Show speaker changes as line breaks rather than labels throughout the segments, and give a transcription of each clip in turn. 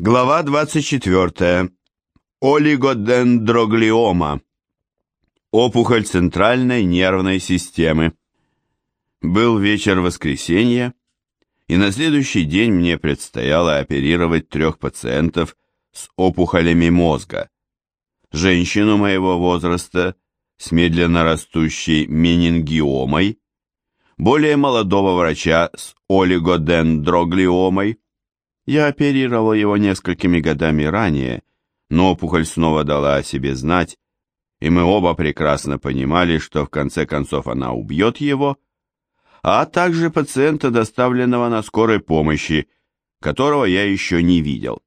Глава 24. Олигодендроглиома. Опухоль центральной нервной системы. Был вечер воскресенья, и на следующий день мне предстояло оперировать трех пациентов с опухолями мозга. Женщину моего возраста с медленно растущей менингиомой, более молодого врача с олигодендроглиомой, я оперировал его несколькими годами ранее, но опухоль снова дала о себе знать, и мы оба прекрасно понимали, что в конце концов она убьет его, а также пациента, доставленного на скорой помощи, которого я еще не видел.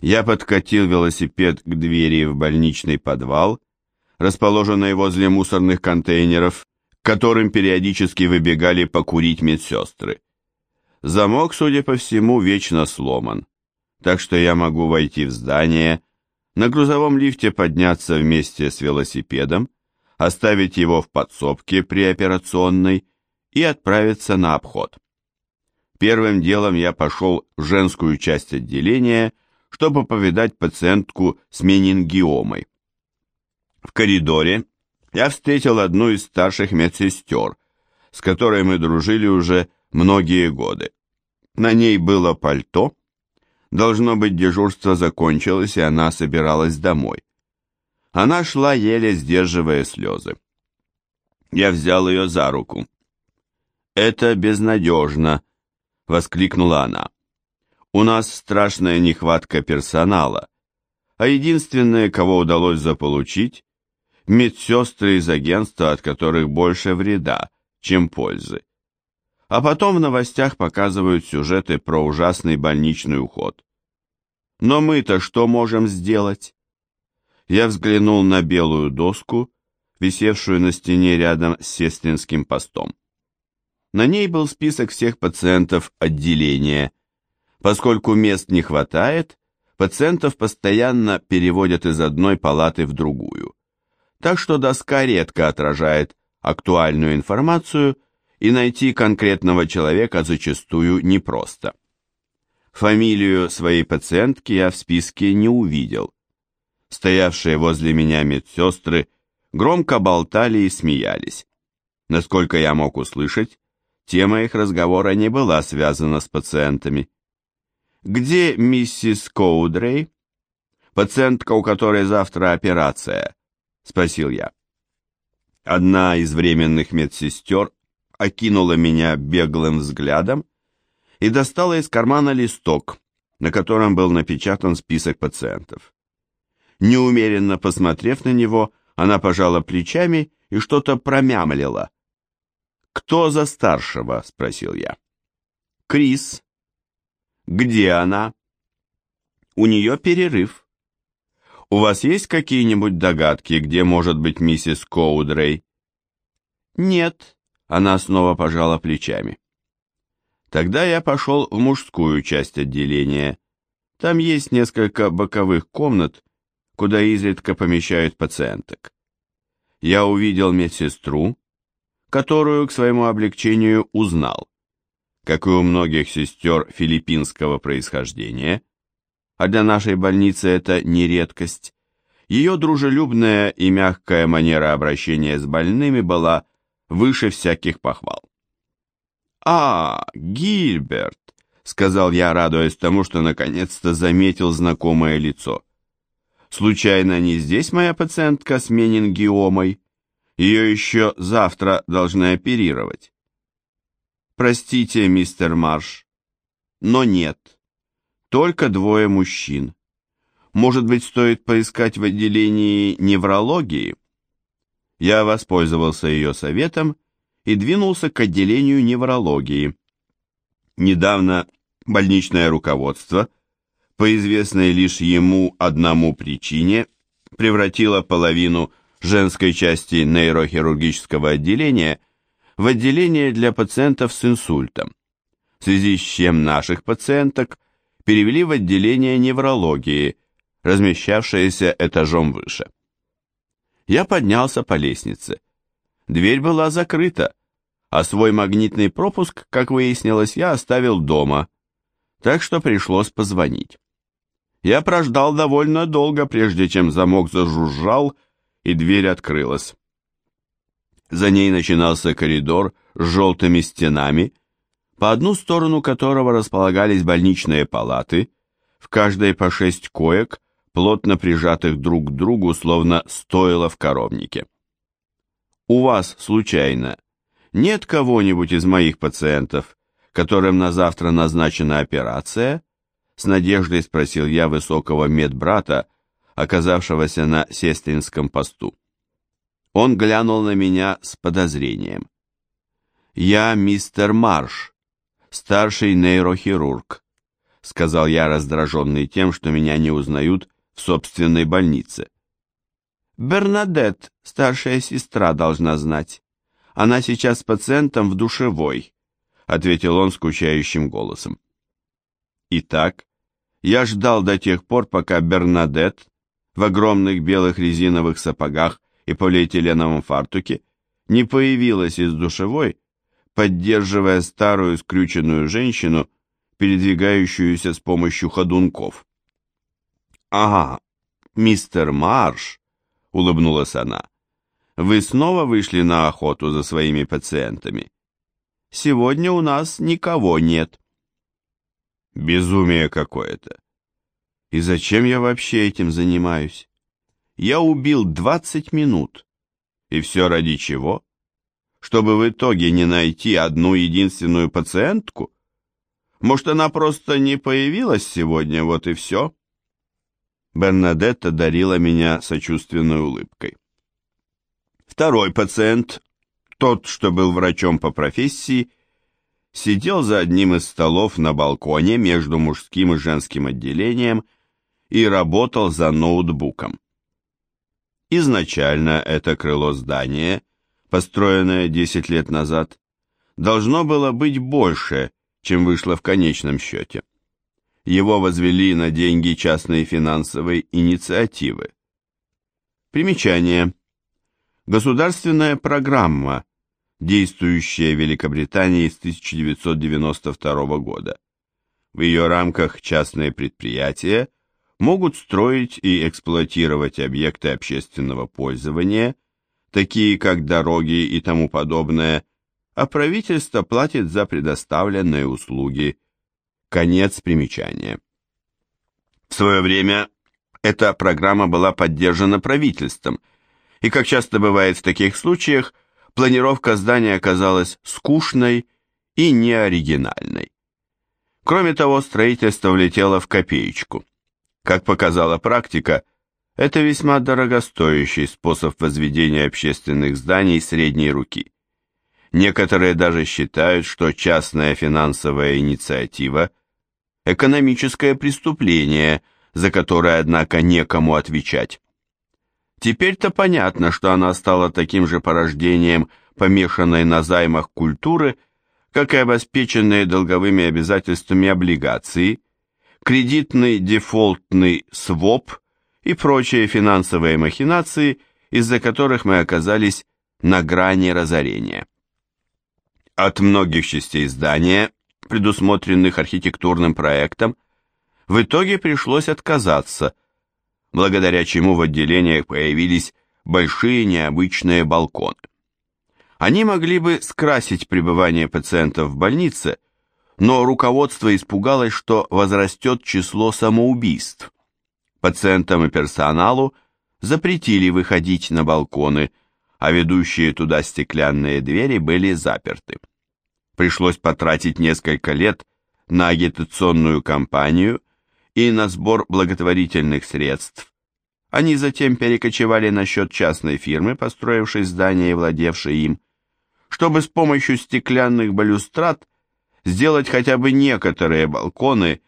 Я подкатил велосипед к двери в больничный подвал, расположенный возле мусорных контейнеров, к которым периодически выбегали покурить медсестры. Замок, судя по всему, вечно сломан, так что я могу войти в здание, на грузовом лифте подняться вместе с велосипедом, оставить его в подсобке при операционной и отправиться на обход. Первым делом я пошел в женскую часть отделения, чтобы повидать пациентку с менингиомой. В коридоре я встретил одну из старших медсестер, с которой мы дружили уже многие годы. На ней было пальто. Должно быть, дежурство закончилось, и она собиралась домой. Она шла, еле сдерживая слезы. Я взял ее за руку. «Это безнадежно», — воскликнула она. «У нас страшная нехватка персонала, а единственное, кого удалось заполучить, медсестры из агентства, от которых больше вреда, чем пользы а потом в новостях показывают сюжеты про ужасный больничный уход. Но мы-то что можем сделать? Я взглянул на белую доску, висевшую на стене рядом с сестринским постом. На ней был список всех пациентов отделения. Поскольку мест не хватает, пациентов постоянно переводят из одной палаты в другую. Так что доска редко отражает актуальную информацию и найти конкретного человека зачастую непросто. Фамилию своей пациентки я в списке не увидел. Стоявшие возле меня медсестры громко болтали и смеялись. Насколько я мог услышать, тема их разговора не была связана с пациентами. «Где миссис Коудрей?» «Пациентка, у которой завтра операция», — спросил я. Одна из временных медсестер окинула меня беглым взглядом и достала из кармана листок, на котором был напечатан список пациентов. Неумеренно посмотрев на него, она пожала плечами и что-то промямлила. «Кто за старшего?» — спросил я. «Крис». «Где она?» «У нее перерыв». «У вас есть какие-нибудь догадки, где может быть миссис Коудрей?» «Нет», она снова пожала плечами. Тогда я пошел в мужскую часть отделения. Там есть несколько боковых комнат, куда изредка помещают пациенток. Я увидел медсестру, которую к своему облегчению узнал. Как и у многих сестер филиппинского происхождения, а для нашей больницы это не редкость, ее дружелюбная и мягкая манера обращения с больными была выше всяких похвал. «А, Гильберт!» — сказал я, радуясь тому, что наконец-то заметил знакомое лицо. «Случайно не здесь моя пациентка с менингиомой? Ее еще завтра должны оперировать». «Простите, мистер Марш, но нет. Только двое мужчин. Может быть, стоит поискать в отделении неврологии?» Я воспользовался ее советом и двинулся к отделению неврологии. Недавно больничное руководство, по известной лишь ему одному причине, превратило половину женской части нейрохирургического отделения в отделение для пациентов с инсультом, в связи с чем наших пациенток перевели в отделение неврологии, размещавшееся этажом выше. Я поднялся по лестнице. Дверь была закрыта, а свой магнитный пропуск, как выяснилось, я оставил дома, так что пришлось позвонить. Я прождал довольно долго, прежде чем замок зажужжал, и дверь открылась. За ней начинался коридор с желтыми стенами, по одну сторону которого располагались больничные палаты, в каждой по шесть коек, плотно прижатых друг к другу, словно стоило в коровнике. «У вас, случайно, нет кого-нибудь из моих пациентов, которым на завтра назначена операция?» С надеждой спросил я высокого медбрата, оказавшегося на сестринском посту. Он глянул на меня с подозрением. «Я мистер Марш, старший нейрохирург», сказал я, раздраженный тем, что меня не узнают собственной больнице. «Бернадет, старшая сестра, должна знать. Она сейчас с пациентом в душевой», ответил он скучающим голосом. Итак, я ждал до тех пор, пока Бернадет в огромных белых резиновых сапогах и полиэтиленовом фартуке не появилась из душевой, поддерживая старую скрюченную женщину, передвигающуюся с помощью ходунков. «Ага, мистер Марш», — улыбнулась она, — «вы снова вышли на охоту за своими пациентами? Сегодня у нас никого нет». Безумие какое-то. И зачем я вообще этим занимаюсь? Я убил 20 минут. И все ради чего? Чтобы в итоге не найти одну единственную пациентку? Может, она просто не появилась сегодня, вот и все? Бернадетта дарила меня сочувственной улыбкой. Второй пациент, тот, что был врачом по профессии, сидел за одним из столов на балконе между мужским и женским отделением и работал за ноутбуком. Изначально это крыло здания, построенное 10 лет назад, должно было быть больше, чем вышло в конечном счете. Его возвели на деньги частной финансовой инициативы. Примечание. Государственная программа действующая в Великобритании с 1992 года. В ее рамках частные предприятия могут строить и эксплуатировать объекты общественного пользования, такие как дороги и тому подобное, а правительство платит за предоставленные услуги. Конец примечания. В свое время эта программа была поддержана правительством, и, как часто бывает в таких случаях, планировка здания оказалась скучной и неоригинальной. Кроме того, строительство влетело в копеечку. Как показала практика, это весьма дорогостоящий способ возведения общественных зданий средней руки. Некоторые даже считают, что частная финансовая инициатива – экономическое преступление, за которое, однако, некому отвечать. Теперь-то понятно, что она стала таким же порождением помешанной на займах культуры, как и обеспеченные долговыми обязательствами облигации, кредитный дефолтный своп и прочие финансовые махинации, из-за которых мы оказались на грани разорения. От многих частей здания, предусмотренных архитектурным проектом, в итоге пришлось отказаться – благодаря чему в отделениях появились большие необычные балконы. Они могли бы скрасить пребывание пациентов в больнице, но руководство испугалось, что возрастет число самоубийств. Пациентам и персоналу запретили выходить на балконы, а ведущие туда стеклянные двери были заперты. Пришлось потратить несколько лет на агитационную кампанию и на сбор благотворительных средств. Они затем перекочевали на счет частной фирмы, построившей здание и владевшей им, чтобы с помощью стеклянных балюстрад сделать хотя бы некоторые балконы,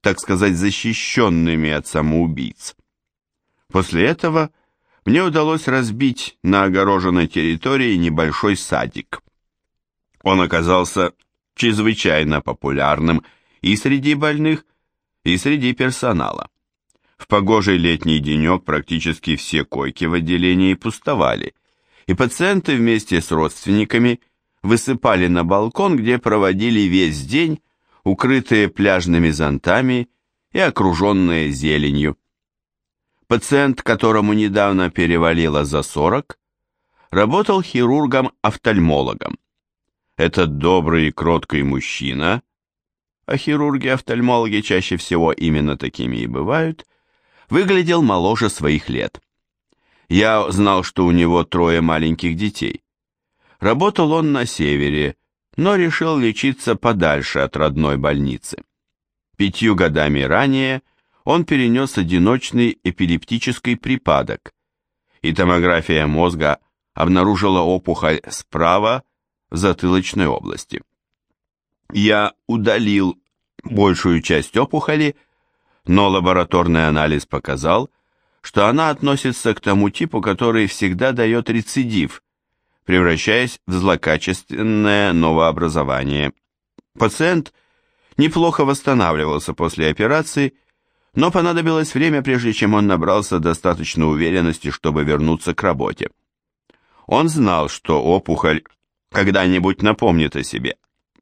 так сказать, защищенными от самоубийц. После этого мне удалось разбить на огороженной территории небольшой садик. Он оказался чрезвычайно популярным и среди больных, и среди персонала. В погожий летний денек практически все койки в отделении пустовали, и пациенты вместе с родственниками высыпали на балкон, где проводили весь день, укрытые пляжными зонтами и окруженные зеленью. Пациент, которому недавно перевалило за 40, работал хирургом-офтальмологом. Этот добрый и кроткий мужчина, а хирурги-офтальмологи чаще всего именно такими и бывают, выглядел моложе своих лет. Я знал, что у него трое маленьких детей. Работал он на севере, но решил лечиться подальше от родной больницы. Пятью годами ранее он перенес одиночный эпилептический припадок, и томография мозга обнаружила опухоль справа в затылочной области. Я удалил большую часть опухоли, но лабораторный анализ показал, что она относится к тому типу, который всегда дает рецидив, превращаясь в злокачественное новообразование. Пациент неплохо восстанавливался после операции, но понадобилось время, прежде чем он набрался достаточно уверенности, чтобы вернуться к работе. Он знал, что опухоль когда-нибудь напомнит о себе,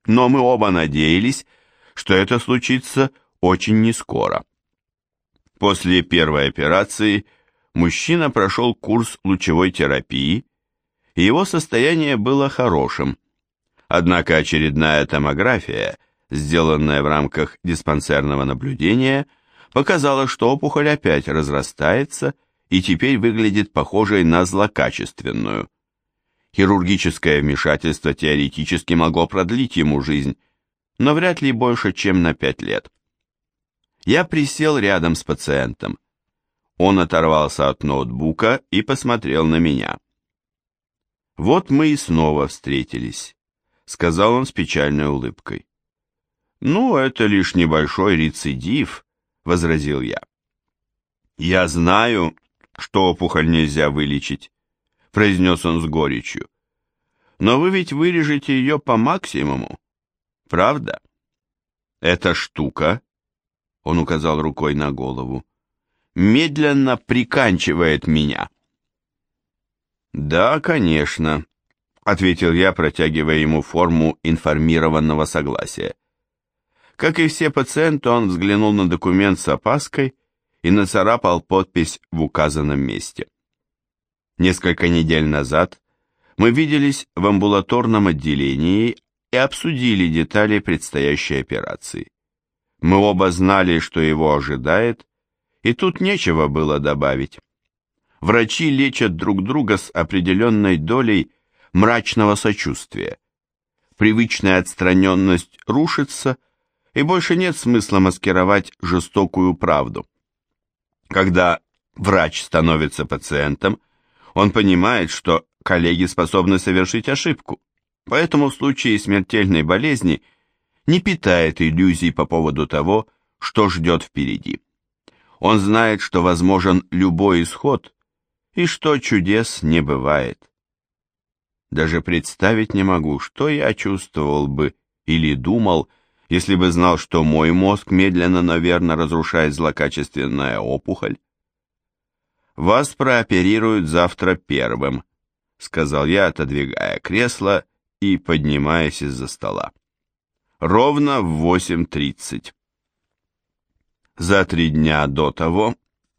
но мы оба надеялись, что это случится очень нескоро. После первой операции мужчина прошел курс лучевой терапии, и его состояние было хорошим. Однако очередная томография, сделанная в рамках диспансерного наблюдения, показала, что опухоль опять разрастается и теперь выглядит похожей на злокачественную. Хирургическое вмешательство теоретически могло продлить ему жизнь, но вряд ли больше, чем на пять лет. Я присел рядом с пациентом. Он оторвался от ноутбука и посмотрел на меня. «Вот мы и снова встретились», — сказал он с печальной улыбкой. «Ну, это лишь небольшой рецидив», — возразил я. «Я знаю, что опухоль нельзя вылечить», — произнес он с горечью. «Но вы ведь вырежете ее по максимуму, правда?» «Эта штука он указал рукой на голову, медленно приканчивает меня. Да, конечно, ответил я, протягивая ему форму информированного согласия. Как и все пациенты, он взглянул на документ с опаской и нацарапал подпись в указанном месте. Несколько недель назад мы виделись в амбулаторном отделении и обсудили детали предстоящей операции. Мы оба знали, что его ожидает, и тут нечего было добавить. Врачи лечат друг друга с определенной долей мрачного сочувствия. Привычная отстраненность рушится, и больше нет смысла маскировать жестокую правду. Когда врач становится пациентом, он понимает, что коллеги способны совершить ошибку, поэтому в случае смертельной болезни – не питает иллюзий по поводу того, что ждет впереди. Он знает, что возможен любой исход и что чудес не бывает. Даже представить не могу, что я чувствовал бы или думал, если бы знал, что мой мозг медленно, наверное, разрушает злокачественная опухоль. «Вас прооперируют завтра первым», — сказал я, отодвигая кресло и поднимаясь из-за стола ровно в 8.30. За три дня до того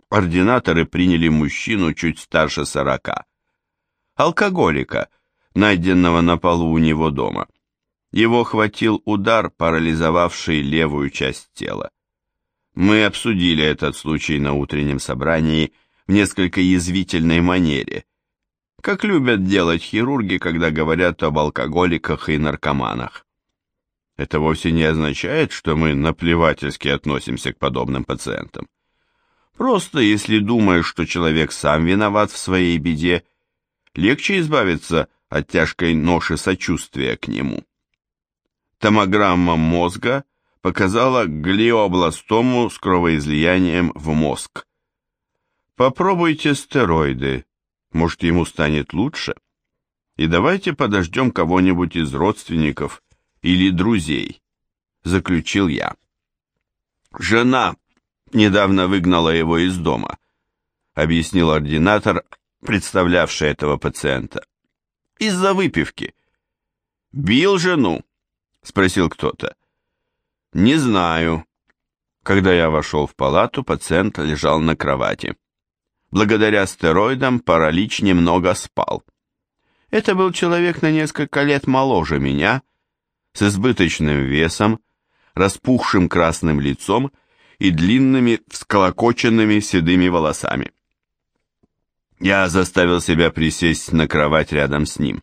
ординаторы приняли мужчину чуть старше сорока, алкоголика, найденного на полу у него дома. Его хватил удар, парализовавший левую часть тела. Мы обсудили этот случай на утреннем собрании в несколько язвительной манере, как любят делать хирурги, когда говорят об алкоголиках и наркоманах. Это вовсе не означает, что мы наплевательски относимся к подобным пациентам. Просто если думаешь, что человек сам виноват в своей беде, легче избавиться от тяжкой ноши сочувствия к нему. Томограмма мозга показала глиобластому с кровоизлиянием в мозг. Попробуйте стероиды, может ему станет лучше. И давайте подождем кого-нибудь из родственников, или друзей, заключил я. Жена недавно выгнала его из дома, объяснил ординатор, представлявший этого пациента. Из-за выпивки. Бил жену? спросил кто-то. Не знаю. Когда я вошел в палату, пациент лежал на кровати. Благодаря стероидам паралич немного спал. Это был человек на несколько лет моложе меня, с избыточным весом, распухшим красным лицом и длинными всколокоченными седыми волосами. Я заставил себя присесть на кровать рядом с ним.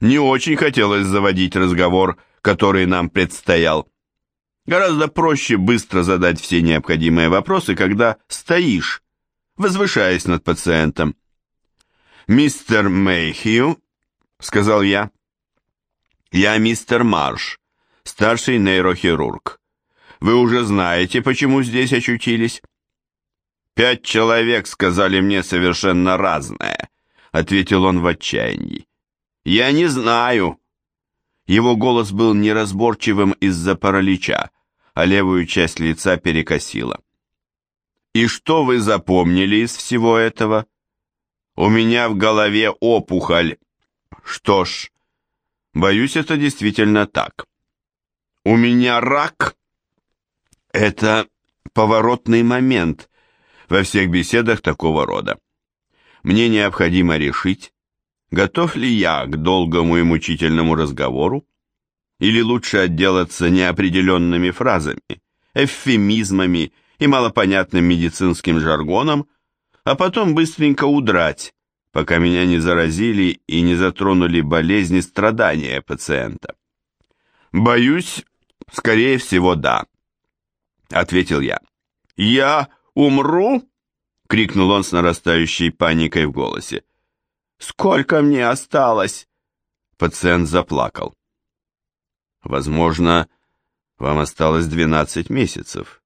Не очень хотелось заводить разговор, который нам предстоял. Гораздо проще быстро задать все необходимые вопросы, когда стоишь, возвышаясь над пациентом. «Мистер Мэйхью», — сказал я, — «я мистер Марш, старший нейрохирург. Вы уже знаете, почему здесь очутились?» «Пять человек сказали мне совершенно разное», — ответил он в отчаянии. «Я не знаю». Его голос был неразборчивым из-за паралича, а левую часть лица перекосило. «И что вы запомнили из всего этого?» У меня в голове опухоль. Что ж, боюсь, это действительно так. У меня рак. Это поворотный момент во всех беседах такого рода. Мне необходимо решить, готов ли я к долгому и мучительному разговору, или лучше отделаться неопределенными фразами, эвфемизмами и малопонятным медицинским жаргоном, а потом быстренько удрать, пока меня не заразили и не затронули болезни страдания пациента. «Боюсь, скорее всего, да», — ответил я. «Я умру?» — крикнул он с нарастающей паникой в голосе. «Сколько мне осталось?» Пациент заплакал. «Возможно, вам осталось двенадцать месяцев», —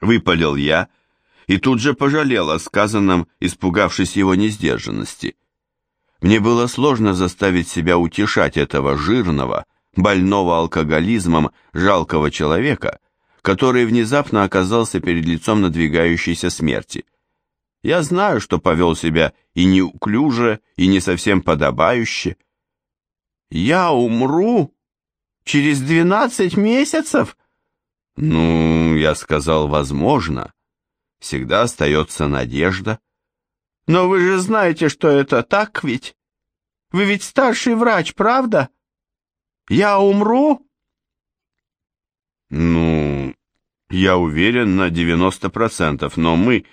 выпалил я, — и тут же пожалел о сказанном, испугавшись его несдержанности. Мне было сложно заставить себя утешать этого жирного, больного алкоголизмом, жалкого человека, который внезапно оказался перед лицом надвигающейся смерти. Я знаю, что повел себя и неуклюже, и не совсем подобающе. «Я умру? Через двенадцать месяцев?» «Ну, я сказал, возможно всегда остается надежда. Но вы же знаете, что это так ведь? Вы ведь старший врач, правда? Я умру? Ну, я уверен на 90%, но мы...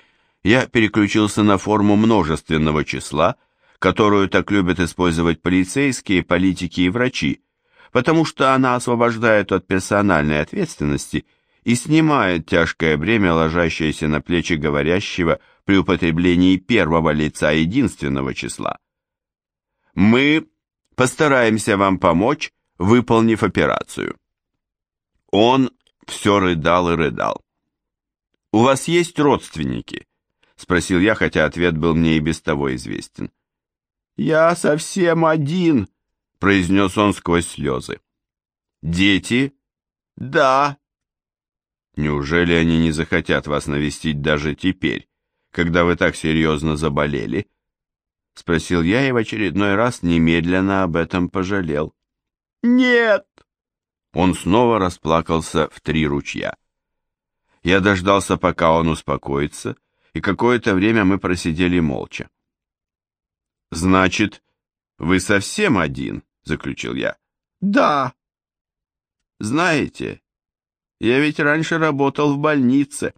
Я переключился на форму множественного числа, которую так любят использовать полицейские, политики и врачи, потому что она освобождает от персональной ответственности – и снимает тяжкое бремя, ложащееся на плечи говорящего при употреблении первого лица единственного числа. Мы постараемся вам помочь, выполнив операцию. Он все рыдал и рыдал. «У вас есть родственники?» — спросил я, хотя ответ был мне и без того известен. «Я совсем один», — произнес он сквозь слезы. «Дети?» «Да», Неужели они не захотят вас навестить даже теперь, когда вы так серьезно заболели? Спросил я и в очередной раз немедленно об этом пожалел. Нет! Он снова расплакался в три ручья. Я дождался, пока он успокоится, и какое-то время мы просидели молча. «Значит, вы совсем один?» — заключил я. «Да». «Знаете, я ведь раньше работал в больнице.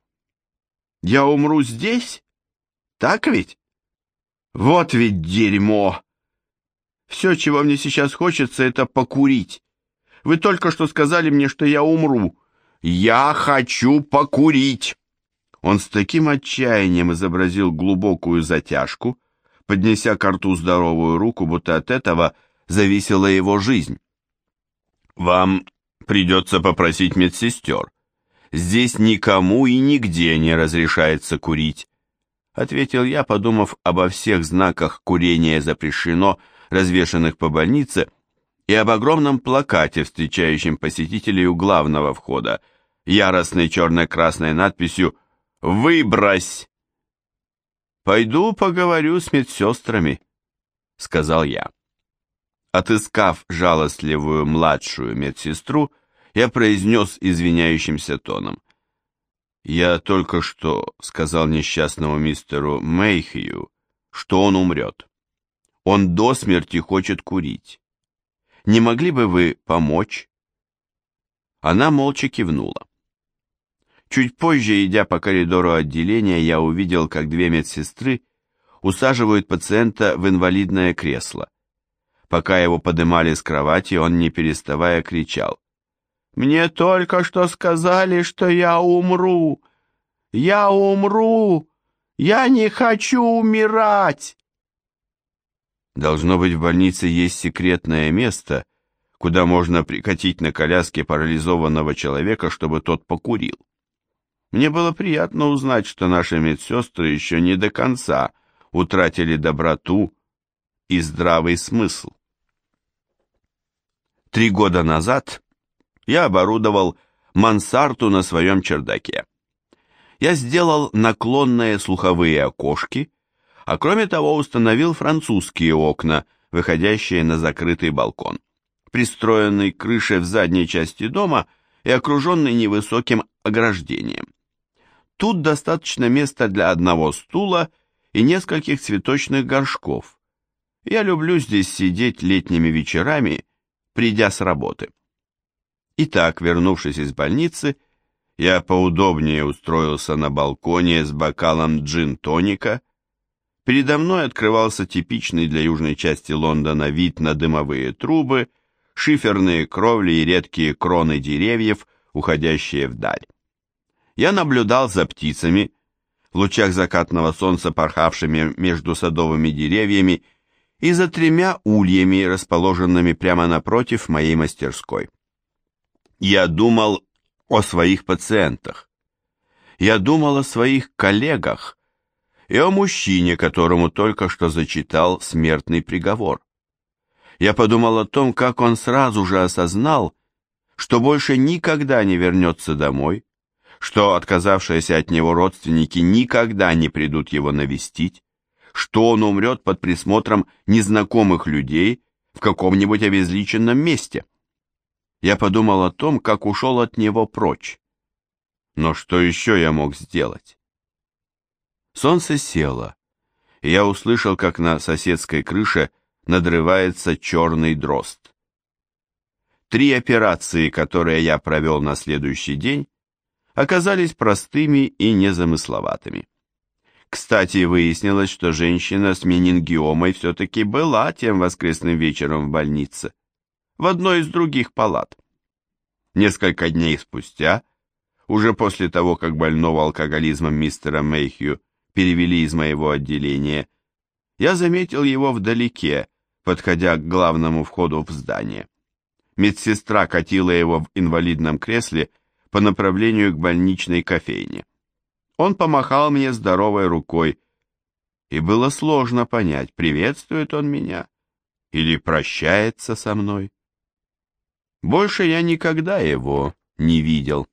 Я умру здесь? Так ведь? Вот ведь дерьмо! Все, чего мне сейчас хочется, это покурить. Вы только что сказали мне, что я умру. Я хочу покурить!» Он с таким отчаянием изобразил глубокую затяжку, поднеся к рту здоровую руку, будто от этого зависела его жизнь. «Вам Придется попросить медсестер. Здесь никому и нигде не разрешается курить. Ответил я, подумав обо всех знаках «Курение запрещено», развешанных по больнице, и об огромном плакате, встречающем посетителей у главного входа, яростной черно-красной надписью «Выбрось!» «Пойду поговорю с медсестрами», — сказал я. Отыскав жалостливую младшую медсестру, Я произнес извиняющимся тоном. «Я только что сказал несчастному мистеру Мэйхью, что он умрет. Он до смерти хочет курить. Не могли бы вы помочь?» Она молча кивнула. Чуть позже, идя по коридору отделения, я увидел, как две медсестры усаживают пациента в инвалидное кресло. Пока его подымали с кровати, он, не переставая, кричал. «Мне только что сказали, что я умру! Я умру! Я не хочу умирать!» Должно быть, в больнице есть секретное место, куда можно прикатить на коляске парализованного человека, чтобы тот покурил. Мне было приятно узнать, что наши медсестры еще не до конца утратили доброту и здравый смысл. Три года назад я оборудовал мансарту на своем чердаке. Я сделал наклонные слуховые окошки, а кроме того установил французские окна, выходящие на закрытый балкон, пристроенный к крыше в задней части дома и окруженный невысоким ограждением. Тут достаточно места для одного стула и нескольких цветочных горшков. Я люблю здесь сидеть летними вечерами, придя с работы. Итак, вернувшись из больницы, я поудобнее устроился на балконе с бокалом джин-тоника. Передо мной открывался типичный для южной части Лондона вид на дымовые трубы, шиферные кровли и редкие кроны деревьев, уходящие вдаль. Я наблюдал за птицами, в лучах закатного солнца порхавшими между садовыми деревьями и за тремя ульями, расположенными прямо напротив моей мастерской. Я думал о своих пациентах. Я думал о своих коллегах и о мужчине, которому только что зачитал смертный приговор. Я подумал о том, как он сразу же осознал, что больше никогда не вернется домой, что отказавшиеся от него родственники никогда не придут его навестить, что он умрет под присмотром незнакомых людей в каком-нибудь обезличенном месте. Я подумал о том, как ушел от него прочь. Но что еще я мог сделать? Солнце село, и я услышал, как на соседской крыше надрывается черный дрозд. Три операции, которые я провел на следующий день, оказались простыми и незамысловатыми. Кстати, выяснилось, что женщина с менингиомой все-таки была тем воскресным вечером в больнице, в одной из других палат. Несколько дней спустя, уже после того, как больного алкоголизмом мистера Мэйхью перевели из моего отделения, я заметил его вдалеке, подходя к главному входу в здание. Медсестра катила его в инвалидном кресле по направлению к больничной кофейне. Он помахал мне здоровой рукой, и было сложно понять, приветствует он меня или прощается со мной. Больше я никогда его не видел.